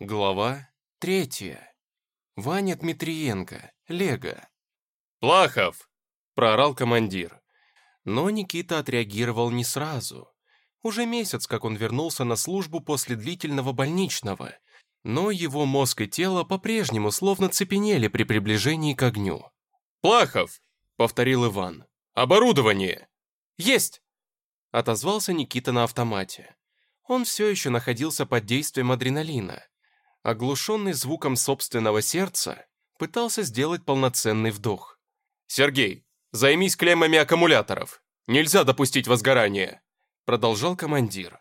Глава третья. Ваня Дмитриенко, Лего. «Плахов!» – проорал командир. Но Никита отреагировал не сразу. Уже месяц, как он вернулся на службу после длительного больничного, но его мозг и тело по-прежнему словно цепенели при приближении к огню. «Плахов!» – повторил Иван. «Оборудование!» «Есть!» – отозвался Никита на автомате. Он все еще находился под действием адреналина оглушенный звуком собственного сердца, пытался сделать полноценный вдох. «Сергей, займись клеммами аккумуляторов. Нельзя допустить возгорания», продолжал командир.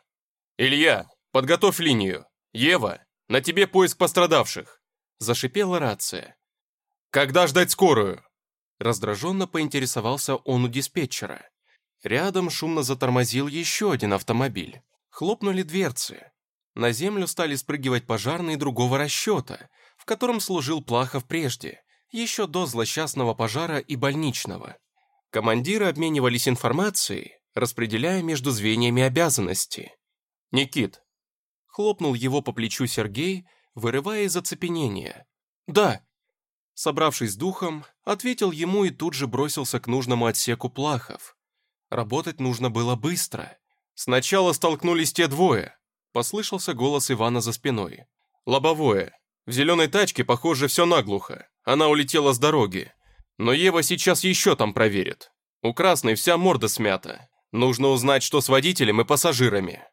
«Илья, подготовь линию. Ева, на тебе поиск пострадавших», зашипела рация. «Когда ждать скорую?» Раздраженно поинтересовался он у диспетчера. Рядом шумно затормозил еще один автомобиль. Хлопнули дверцы. На землю стали спрыгивать пожарные другого расчета, в котором служил Плахов прежде, еще до злосчастного пожара и больничного. Командиры обменивались информацией, распределяя между звеньями обязанности. «Никит!» — хлопнул его по плечу Сергей, вырывая из оцепенения. «Да!» Собравшись с духом, ответил ему и тут же бросился к нужному отсеку Плахов. Работать нужно было быстро. Сначала столкнулись те двое, Послышался голос Ивана за спиной. «Лобовое. В зеленой тачке, похоже, все наглухо. Она улетела с дороги. Но Ева сейчас еще там проверит. У красной вся морда смята. Нужно узнать, что с водителем и пассажирами.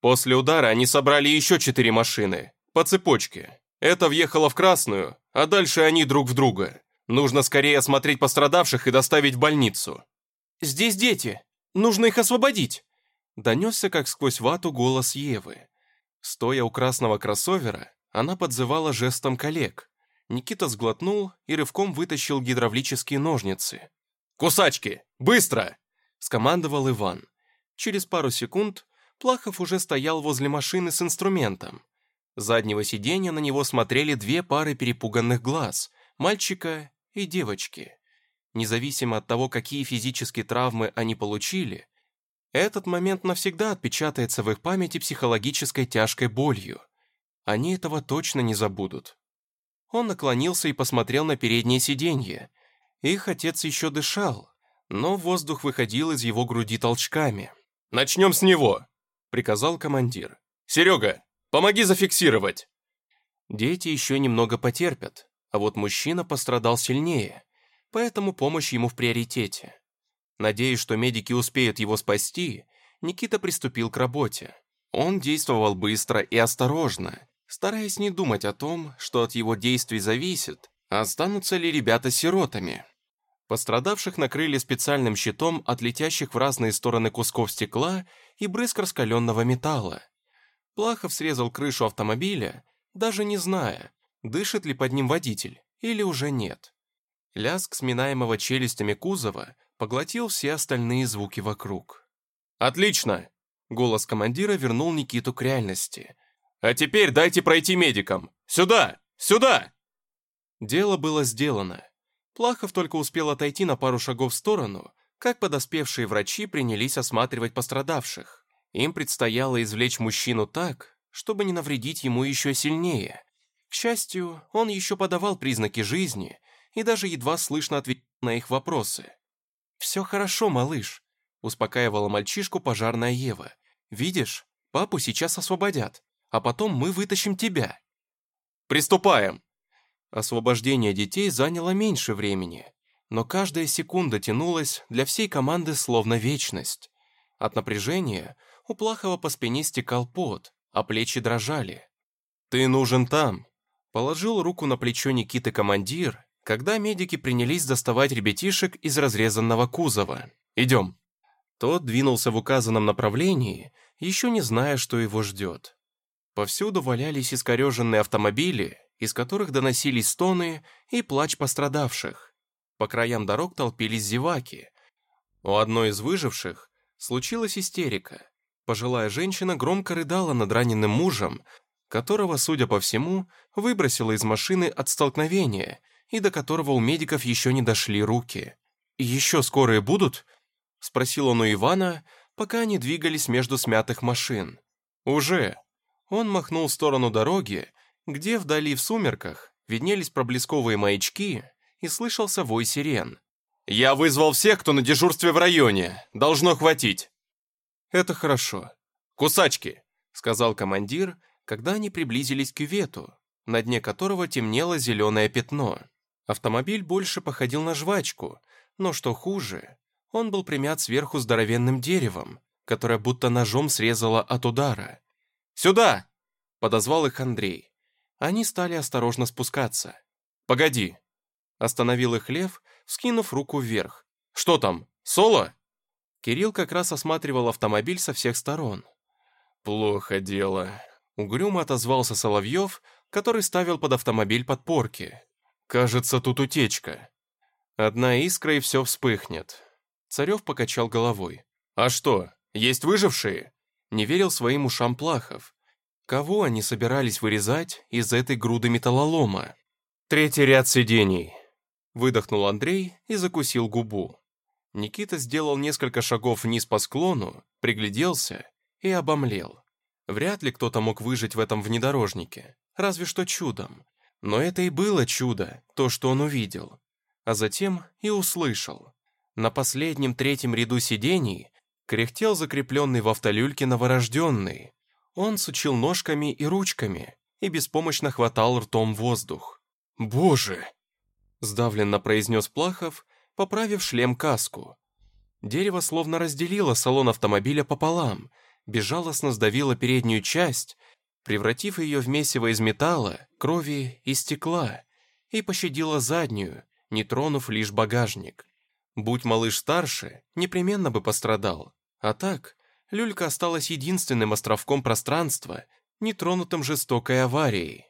После удара они собрали еще четыре машины. По цепочке. Это въехало в красную, а дальше они друг в друга. Нужно скорее осмотреть пострадавших и доставить в больницу. «Здесь дети. Нужно их освободить!» Донесся, как сквозь вату, голос Евы. Стоя у красного кроссовера, она подзывала жестом коллег. Никита сглотнул и рывком вытащил гидравлические ножницы. «Кусачки! Быстро!» – скомандовал Иван. Через пару секунд Плахов уже стоял возле машины с инструментом. С заднего сиденья на него смотрели две пары перепуганных глаз – мальчика и девочки. Независимо от того, какие физические травмы они получили, этот момент навсегда отпечатается в их памяти психологической тяжкой болью. Они этого точно не забудут. Он наклонился и посмотрел на переднее сиденье. Их отец еще дышал, но воздух выходил из его груди толчками. «Начнем с него», — приказал командир. «Серега, помоги зафиксировать». Дети еще немного потерпят, а вот мужчина пострадал сильнее, поэтому помощь ему в приоритете. Надеясь, что медики успеют его спасти, Никита приступил к работе. Он действовал быстро и осторожно, стараясь не думать о том, что от его действий зависит, останутся ли ребята сиротами. Пострадавших накрыли специальным щитом от летящих в разные стороны кусков стекла и брызг раскаленного металла. Плахов срезал крышу автомобиля, даже не зная, дышит ли под ним водитель или уже нет. Лязг сминаемого челюстями кузова поглотил все остальные звуки вокруг. «Отлично!» — голос командира вернул Никиту к реальности. «А теперь дайте пройти медикам! Сюда! Сюда!» Дело было сделано. Плахов только успел отойти на пару шагов в сторону, как подоспевшие врачи принялись осматривать пострадавших. Им предстояло извлечь мужчину так, чтобы не навредить ему еще сильнее. К счастью, он еще подавал признаки жизни и даже едва слышно отвечал на их вопросы. «Все хорошо, малыш», — успокаивала мальчишку пожарная Ева. «Видишь, папу сейчас освободят, а потом мы вытащим тебя». «Приступаем!» Освобождение детей заняло меньше времени, но каждая секунда тянулась для всей команды словно вечность. От напряжения у Плахова по спине стекал пот, а плечи дрожали. «Ты нужен там», — положил руку на плечо Никиты командир когда медики принялись доставать ребятишек из разрезанного кузова. «Идем». Тот двинулся в указанном направлении, еще не зная, что его ждет. Повсюду валялись искореженные автомобили, из которых доносились стоны и плач пострадавших. По краям дорог толпились зеваки. У одной из выживших случилась истерика. Пожилая женщина громко рыдала над раненым мужем, которого, судя по всему, выбросила из машины от столкновения – и до которого у медиков еще не дошли руки. «Еще скорые будут?» — спросил он у Ивана, пока они двигались между смятых машин. «Уже». Он махнул в сторону дороги, где вдали в сумерках виднелись проблесковые маячки и слышался вой сирен. «Я вызвал всех, кто на дежурстве в районе. Должно хватить». «Это хорошо». «Кусачки», — сказал командир, когда они приблизились к кювету, на дне которого темнело зеленое пятно. Автомобиль больше походил на жвачку, но что хуже, он был примят сверху здоровенным деревом, которое будто ножом срезало от удара. «Сюда!» — подозвал их Андрей. Они стали осторожно спускаться. «Погоди!» — остановил их Лев, скинув руку вверх. «Что там, соло?» Кирилл как раз осматривал автомобиль со всех сторон. «Плохо дело», — угрюмо отозвался Соловьев, который ставил под автомобиль подпорки. «Кажется, тут утечка». Одна искра и все вспыхнет. Царев покачал головой. «А что, есть выжившие?» Не верил своим ушам Плахов. Кого они собирались вырезать из этой груды металлолома? «Третий ряд сидений», — выдохнул Андрей и закусил губу. Никита сделал несколько шагов вниз по склону, пригляделся и обомлел. Вряд ли кто-то мог выжить в этом внедорожнике, разве что чудом. Но это и было чудо, то, что он увидел. А затем и услышал. На последнем третьем ряду сидений кряхтел закрепленный в автолюльке новорожденный. Он сучил ножками и ручками и беспомощно хватал ртом воздух. «Боже!» — сдавленно произнес Плахов, поправив шлем-каску. Дерево словно разделило салон автомобиля пополам, безжалостно сдавило переднюю часть, превратив ее в месиво из металла, крови и стекла, и пощадило заднюю, не тронув лишь багажник. Будь малыш старше, непременно бы пострадал. А так, люлька осталась единственным островком пространства, нетронутым жестокой аварией.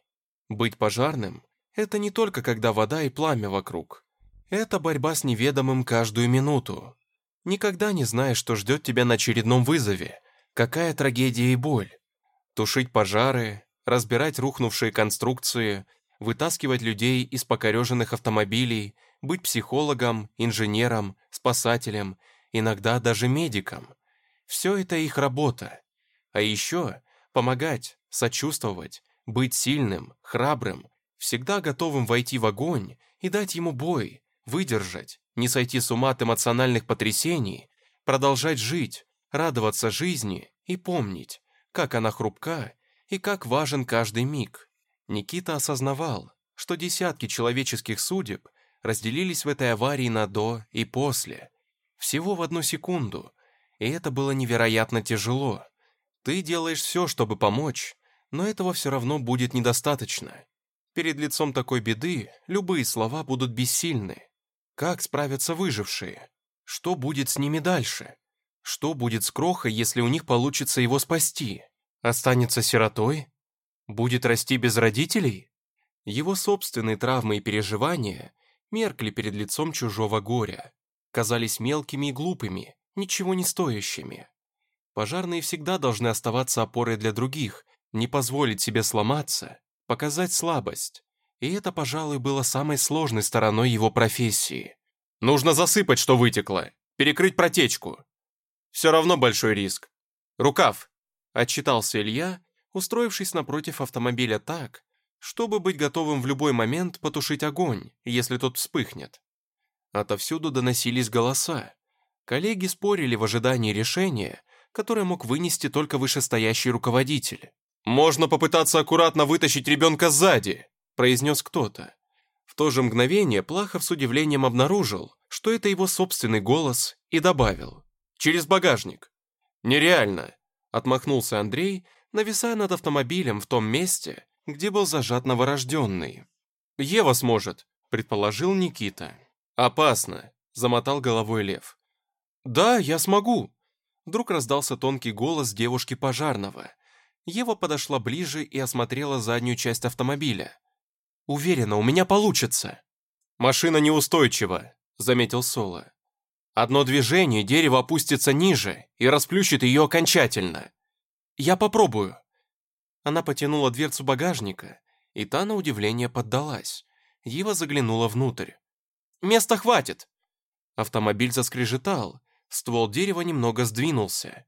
Быть пожарным — это не только когда вода и пламя вокруг. Это борьба с неведомым каждую минуту. Никогда не знаешь, что ждет тебя на очередном вызове, какая трагедия и боль. Тушить пожары, разбирать рухнувшие конструкции, вытаскивать людей из покореженных автомобилей, быть психологом, инженером, спасателем, иногда даже медиком. Все это их работа. А еще помогать, сочувствовать, быть сильным, храбрым, всегда готовым войти в огонь и дать ему бой, выдержать, не сойти с ума от эмоциональных потрясений, продолжать жить, радоваться жизни и помнить, как она хрупка и как важен каждый миг. Никита осознавал, что десятки человеческих судеб разделились в этой аварии на «до» и «после». Всего в одну секунду. И это было невероятно тяжело. Ты делаешь все, чтобы помочь, но этого все равно будет недостаточно. Перед лицом такой беды любые слова будут бессильны. Как справятся выжившие? Что будет с ними дальше? Что будет с Крохой, если у них получится его спасти? Останется сиротой? Будет расти без родителей? Его собственные травмы и переживания меркли перед лицом чужого горя, казались мелкими и глупыми, ничего не стоящими. Пожарные всегда должны оставаться опорой для других, не позволить себе сломаться, показать слабость. И это, пожалуй, было самой сложной стороной его профессии. Нужно засыпать, что вытекло, перекрыть протечку. Все равно большой риск. Рукав, отчитался Илья, устроившись напротив автомобиля так, чтобы быть готовым в любой момент потушить огонь, если тот вспыхнет. Отовсюду доносились голоса. Коллеги спорили в ожидании решения, которое мог вынести только вышестоящий руководитель. «Можно попытаться аккуратно вытащить ребенка сзади», произнес кто-то. В то же мгновение Плахов с удивлением обнаружил, что это его собственный голос, и добавил. «Через багажник». «Нереально», — отмахнулся Андрей, нависая над автомобилем в том месте, где был зажат новорожденный. «Ева сможет», — предположил Никита. «Опасно», — замотал головой Лев. «Да, я смогу», — вдруг раздался тонкий голос девушки пожарного. Ева подошла ближе и осмотрела заднюю часть автомобиля. «Уверена, у меня получится». «Машина неустойчива», — заметил Соло. «Одно движение, дерево опустится ниже и расплющит ее окончательно. Я попробую». Она потянула дверцу багажника, и та, на удивление, поддалась. Ева заглянула внутрь. «Места хватит!» Автомобиль заскрежетал, ствол дерева немного сдвинулся.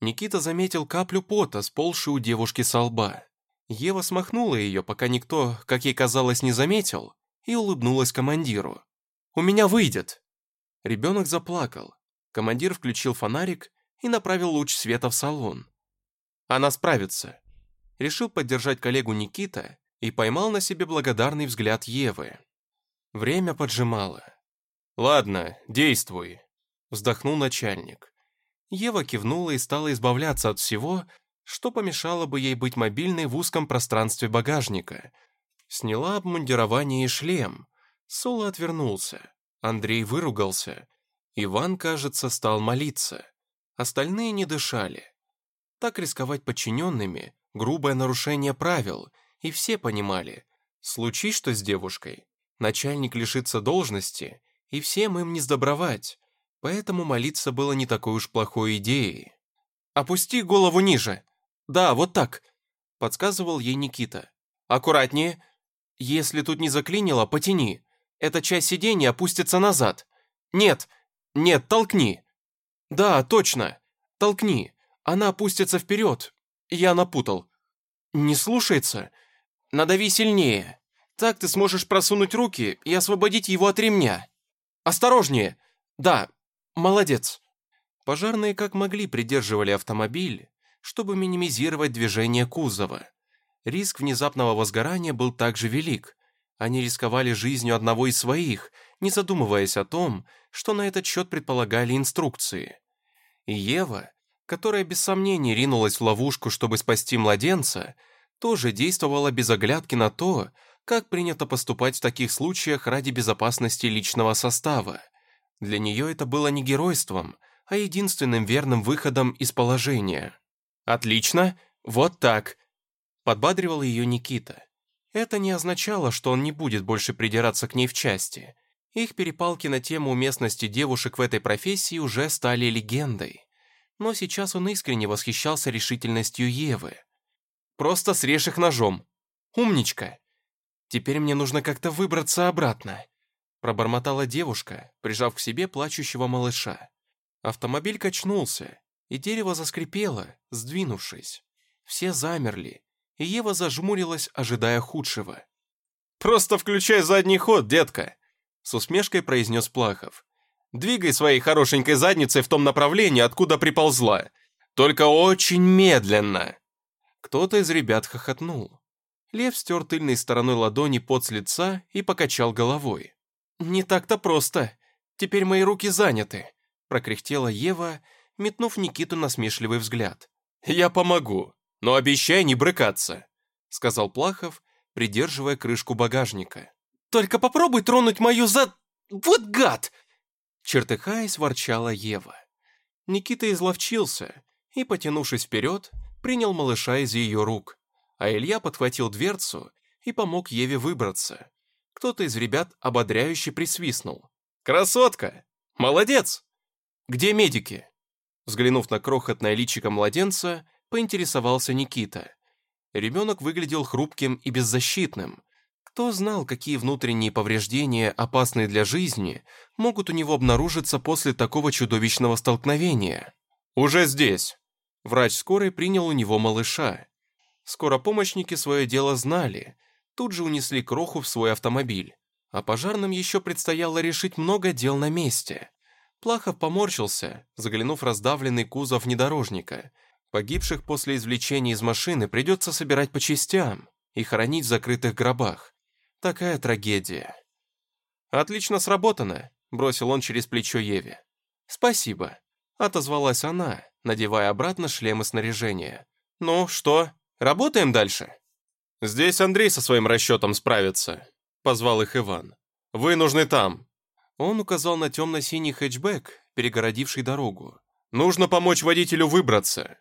Никита заметил каплю пота, сползшую у девушки со лба. Ева смахнула ее, пока никто, как ей казалось, не заметил, и улыбнулась командиру. «У меня выйдет!» Ребенок заплакал. Командир включил фонарик и направил луч света в салон. «Она справится!» Решил поддержать коллегу Никита и поймал на себе благодарный взгляд Евы. Время поджимало. «Ладно, действуй», — вздохнул начальник. Ева кивнула и стала избавляться от всего, что помешало бы ей быть мобильной в узком пространстве багажника. Сняла обмундирование и шлем. Соло отвернулся. Андрей выругался. Иван, кажется, стал молиться. Остальные не дышали. Так рисковать подчиненными — грубое нарушение правил, и все понимали. Случись что с девушкой, начальник лишится должности, и всем им не сдобровать. Поэтому молиться было не такой уж плохой идеей. «Опусти голову ниже!» «Да, вот так», — подсказывал ей Никита. «Аккуратнее. Если тут не заклинило, потяни. Эта часть сиденья опустится назад. Нет, нет, толкни. Да, точно. Толкни. Она опустится вперед. Я напутал. Не слушается? Надави сильнее. Так ты сможешь просунуть руки и освободить его от ремня. Осторожнее. Да, молодец. Пожарные как могли придерживали автомобиль, чтобы минимизировать движение кузова. Риск внезапного возгорания был также велик. Они рисковали жизнью одного из своих, не задумываясь о том, что на этот счет предполагали инструкции. И Ева, которая без сомнений ринулась в ловушку, чтобы спасти младенца, тоже действовала без оглядки на то, как принято поступать в таких случаях ради безопасности личного состава. Для нее это было не геройством, а единственным верным выходом из положения. «Отлично, вот так», — подбадривал ее Никита. Это не означало, что он не будет больше придираться к ней в части. Их перепалки на тему уместности девушек в этой профессии уже стали легендой. Но сейчас он искренне восхищался решительностью Евы. «Просто срежь их ножом. Умничка. Теперь мне нужно как-то выбраться обратно», пробормотала девушка, прижав к себе плачущего малыша. Автомобиль качнулся, и дерево заскрипело, сдвинувшись. Все замерли, и Ева зажмурилась, ожидая худшего. «Просто включай задний ход, детка!» С усмешкой произнес Плахов. «Двигай своей хорошенькой задницей в том направлении, откуда приползла. Только очень медленно!» Кто-то из ребят хохотнул. Лев стер тыльной стороной ладони пот с лица и покачал головой. «Не так-то просто. Теперь мои руки заняты», — прокряхтела Ева, метнув Никиту насмешливый взгляд. «Я помогу, но обещай не брыкаться», — сказал Плахов, придерживая крышку багажника. «Только попробуй тронуть мою зад... Вот гад!» Чертыхаясь, ворчала Ева. Никита изловчился и, потянувшись вперед, принял малыша из ее рук, а Илья подхватил дверцу и помог Еве выбраться. Кто-то из ребят ободряюще присвистнул. «Красотка! Молодец! Где медики?» Взглянув на крохотное личико младенца, поинтересовался Никита. Ребенок выглядел хрупким и беззащитным. Кто знал, какие внутренние повреждения, опасные для жизни, могут у него обнаружиться после такого чудовищного столкновения? «Уже здесь!» Врач скорой принял у него малыша. Скоропомощники свое дело знали, тут же унесли кроху в свой автомобиль. А пожарным еще предстояло решить много дел на месте. Плахов поморщился, заглянув раздавленный кузов внедорожника. Погибших после извлечения из машины придется собирать по частям и хоронить в закрытых гробах. Такая трагедия. «Отлично сработано», — бросил он через плечо Еве. «Спасибо», — отозвалась она, надевая обратно шлем и снаряжение. «Ну, что, работаем дальше?» «Здесь Андрей со своим расчетом справится», — позвал их Иван. «Вы нужны там, он указал на темно-синий хэтчбэк, перегородивший дорогу. «Нужно помочь водителю выбраться!»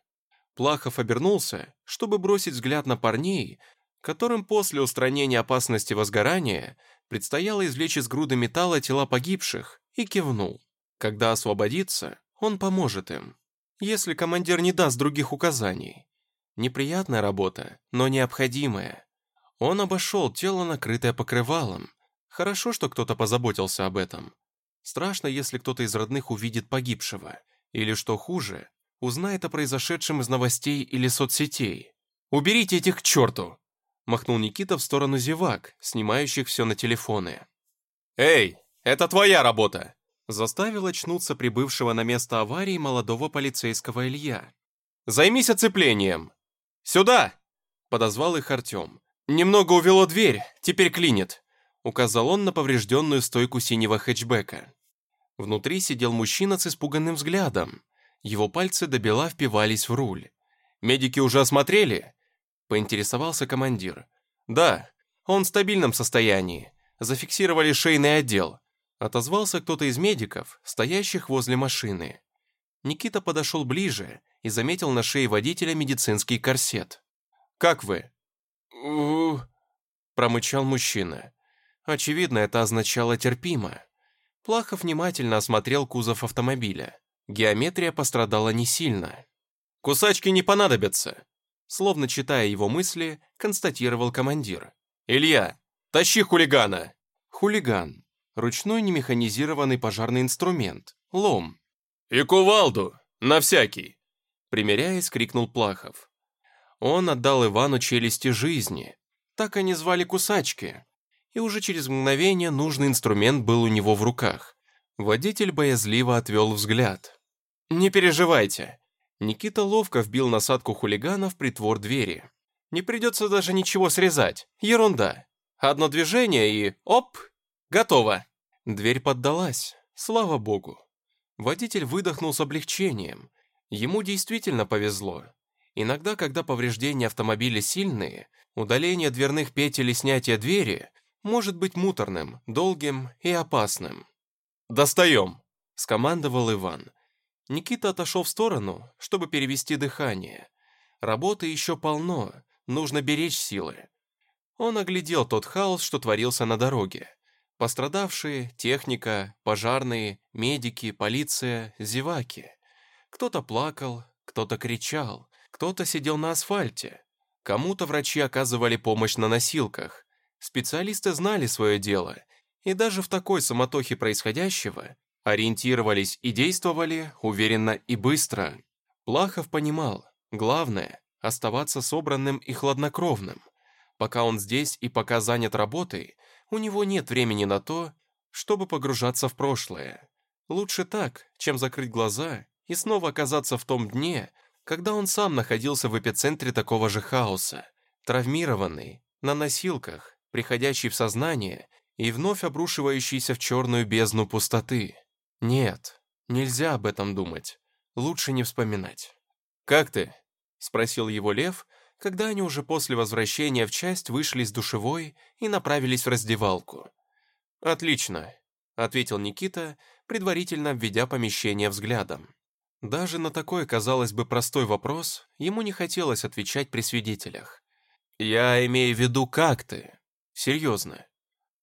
Плахов обернулся, чтобы бросить взгляд на парней, которым после устранения опасности возгорания предстояло извлечь из груды металла тела погибших, и кивнул. Когда освободится, он поможет им, если командир не даст других указаний. Неприятная работа, но необходимая. Он обошел тело, накрытое покрывалом, Хорошо, что кто-то позаботился об этом. Страшно, если кто-то из родных увидит погибшего. Или, что хуже, узнает о произошедшем из новостей или соцсетей. Уберите этих к черту!» Махнул Никита в сторону зевак, снимающих все на телефоны. «Эй, это твоя работа!» Заставил очнуться прибывшего на место аварии молодого полицейского Илья. «Займись оцеплением!» «Сюда!» — подозвал их Артем. «Немного увело дверь, теперь клинит», — указал он на поврежденную стойку синего хэтчбека. Внутри сидел мужчина с испуганным взглядом. Его пальцы до бела впивались в руль. «Медики уже осмотрели?» — поинтересовался командир. «Да, он в стабильном состоянии. Зафиксировали шейный отдел. Отозвался кто-то из медиков, стоящих возле машины. Никита подошел ближе и заметил на шее водителя медицинский корсет. «Как вы?» промычал мужчина. Очевидно, это означало терпимо. Плахов внимательно осмотрел кузов автомобиля. Геометрия пострадала не сильно. «Кусачки не понадобятся», словно читая его мысли, констатировал командир. «Илья, тащи хулигана!» Хулиган ручной немеханизированный пожарный инструмент, лом. «И кувалду, на всякий!» Примеряясь, крикнул Плахов. Он отдал Ивану челюсти жизни. Так они звали кусачки. И уже через мгновение нужный инструмент был у него в руках. Водитель боязливо отвел взгляд. «Не переживайте». Никита ловко вбил насадку хулигана в притвор двери. «Не придется даже ничего срезать. Ерунда. Одно движение и... Оп! Готово!» Дверь поддалась, слава богу. Водитель выдохнул с облегчением. Ему действительно повезло. Иногда, когда повреждения автомобиля сильные, удаление дверных петель и снятие двери может быть муторным, долгим и опасным. «Достаем!» — скомандовал Иван. Никита отошел в сторону, чтобы перевести дыхание. Работы еще полно, нужно беречь силы. Он оглядел тот хаос, что творился на дороге. Пострадавшие, техника, пожарные, медики, полиция, зеваки. Кто-то плакал, кто-то кричал, кто-то сидел на асфальте. Кому-то врачи оказывали помощь на носилках. Специалисты знали свое дело, и даже в такой самотохе происходящего ориентировались и действовали уверенно и быстро. Плахов понимал, главное – оставаться собранным и хладнокровным. Пока он здесь и пока занят работой – у него нет времени на то, чтобы погружаться в прошлое. Лучше так, чем закрыть глаза и снова оказаться в том дне, когда он сам находился в эпицентре такого же хаоса, травмированный, на носилках, приходящий в сознание и вновь обрушивающийся в черную бездну пустоты. Нет, нельзя об этом думать. Лучше не вспоминать. «Как ты?» — спросил его Лев, когда они уже после возвращения в часть вышли из душевой и направились в раздевалку. «Отлично», — ответил Никита, предварительно обведя помещение взглядом. Даже на такой, казалось бы, простой вопрос ему не хотелось отвечать при свидетелях. «Я имею в виду, как ты?» «Серьезно».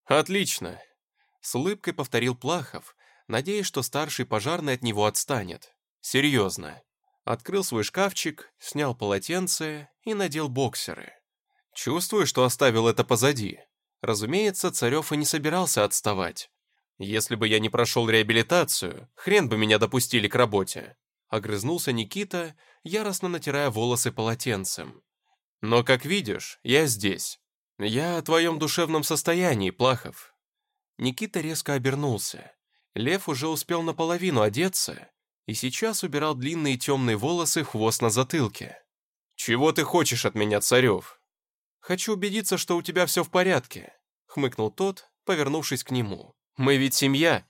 «Отлично», — с улыбкой повторил Плахов, надеясь, что старший пожарный от него отстанет. «Серьезно» открыл свой шкафчик, снял полотенце и надел боксеры. Чувствую, что оставил это позади. Разумеется, Царев и не собирался отставать. Если бы я не прошел реабилитацию, хрен бы меня допустили к работе. Огрызнулся Никита, яростно натирая волосы полотенцем. Но, как видишь, я здесь. Я о твоем душевном состоянии, Плахов. Никита резко обернулся. Лев уже успел наполовину одеться и сейчас убирал длинные темные волосы хвост на затылке. «Чего ты хочешь от меня, Царев?» «Хочу убедиться, что у тебя все в порядке», — хмыкнул тот, повернувшись к нему. «Мы ведь семья».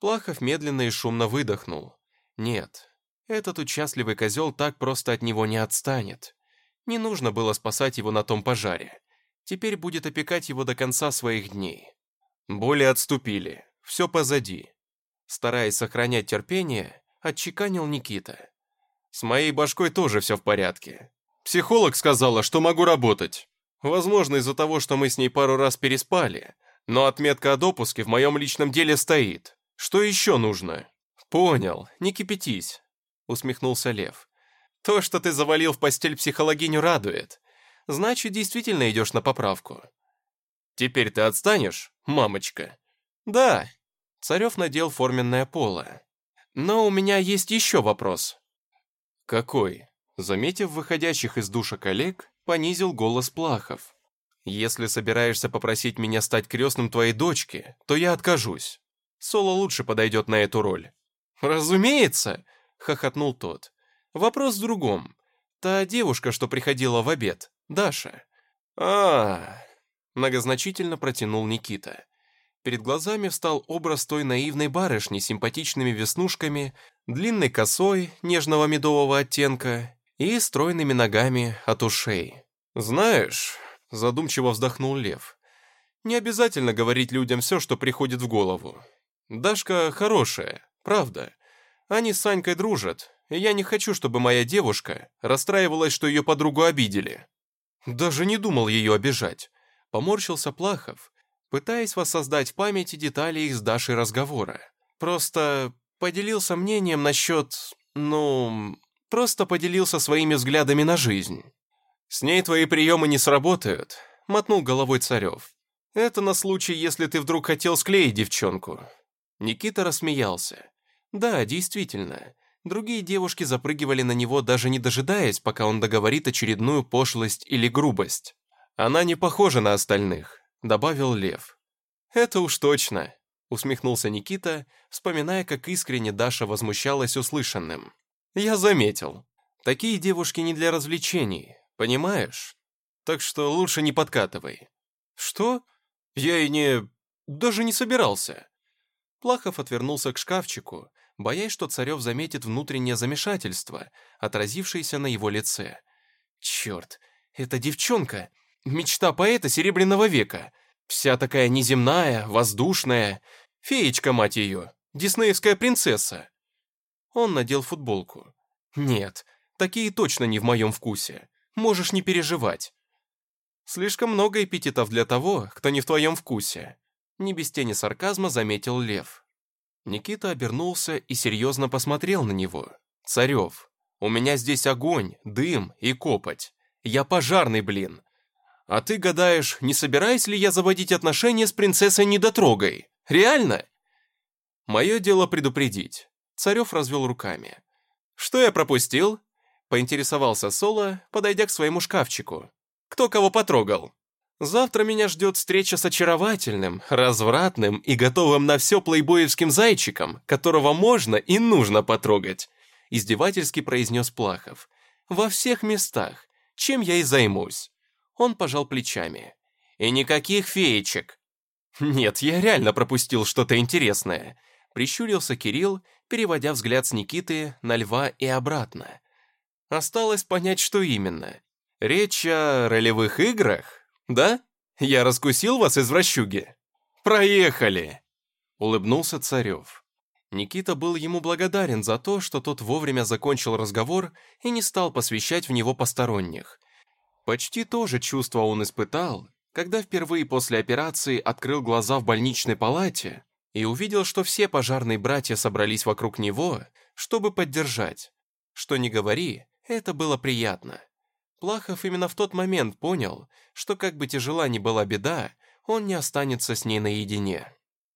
Плахов медленно и шумно выдохнул. «Нет, этот участливый козел так просто от него не отстанет. Не нужно было спасать его на том пожаре. Теперь будет опекать его до конца своих дней». Боли отступили, все позади. Стараясь сохранять терпение, отчеканил Никита. «С моей башкой тоже все в порядке. Психолог сказала, что могу работать. Возможно, из-за того, что мы с ней пару раз переспали, но отметка о допуске в моем личном деле стоит. Что еще нужно?» «Понял, не кипятись», — усмехнулся Лев. «То, что ты завалил в постель психологиню, радует. Значит, действительно идешь на поправку». «Теперь ты отстанешь, мамочка?» «Да». Царев надел форменное поло. Но у меня есть еще вопрос. Какой? Заметив выходящих из душа коллег, понизил голос Плахов. «Если собираешься попросить меня стать крестным твоей дочки, то я откажусь. Соло лучше подойдет на эту роль». «Разумеется!» — хохотнул тот. «Вопрос в другом. Та девушка, что приходила в обед, Даша». а, многозначительно протянул Никита. Перед глазами встал образ той наивной барышни с симпатичными веснушками, длинной косой нежного медового оттенка и стройными ногами от ушей. «Знаешь», — задумчиво вздохнул Лев, «не обязательно говорить людям все, что приходит в голову. Дашка хорошая, правда. Они с Санькой дружат, и я не хочу, чтобы моя девушка расстраивалась, что ее подругу обидели. Даже не думал ее обижать. Поморщился Плахов, пытаясь воссоздать в памяти детали их с разговора. Просто поделился мнением насчет... ну... Просто поделился своими взглядами на жизнь. «С ней твои приемы не сработают», — мотнул головой Царев. «Это на случай, если ты вдруг хотел склеить девчонку». Никита рассмеялся. «Да, действительно. Другие девушки запрыгивали на него, даже не дожидаясь, пока он договорит очередную пошлость или грубость. Она не похожа на остальных», — добавил Лев. «Это уж точно», — усмехнулся Никита, вспоминая, как искренне Даша возмущалась услышанным. Я заметил. Такие девушки не для развлечений, понимаешь? Так что лучше не подкатывай. Что? Я и не... даже не собирался. Плахов отвернулся к шкафчику, боясь, что Царев заметит внутреннее замешательство, отразившееся на его лице. Черт, эта девчонка, мечта поэта Серебряного века. Вся такая неземная, воздушная. Феечка, мать ее, диснеевская принцесса. Он надел футболку. «Нет, такие точно не в моем вкусе. Можешь не переживать». «Слишком много эпитетов для того, кто не в твоем вкусе», не без тени сарказма заметил Лев. Никита обернулся и серьезно посмотрел на него. «Царев, у меня здесь огонь, дым и копоть. Я пожарный, блин. А ты гадаешь, не собираюсь ли я заводить отношения с принцессой Недотрогой? Реально?» «Мое дело предупредить. Царев развел руками. «Что я пропустил?» Поинтересовался Соло, подойдя к своему шкафчику. «Кто кого потрогал?» «Завтра меня ждет встреча с очаровательным, развратным и готовым на все плейбоевским зайчиком, которого можно и нужно потрогать», издевательски произнес Плахов. «Во всех местах. Чем я и займусь». Он пожал плечами. «И никаких феечек». «Нет, я реально пропустил что-то интересное», прищурился Кирилл переводя взгляд с Никиты на льва и обратно. Осталось понять, что именно. Речь о ролевых играх? Да? Я раскусил вас, извращуги? Проехали!» Улыбнулся Царев. Никита был ему благодарен за то, что тот вовремя закончил разговор и не стал посвящать в него посторонних. Почти то же чувство он испытал, когда впервые после операции открыл глаза в больничной палате и увидел, что все пожарные братья собрались вокруг него, чтобы поддержать. Что не говори, это было приятно. Плахов именно в тот момент понял, что как бы тяжела ни была беда, он не останется с ней наедине.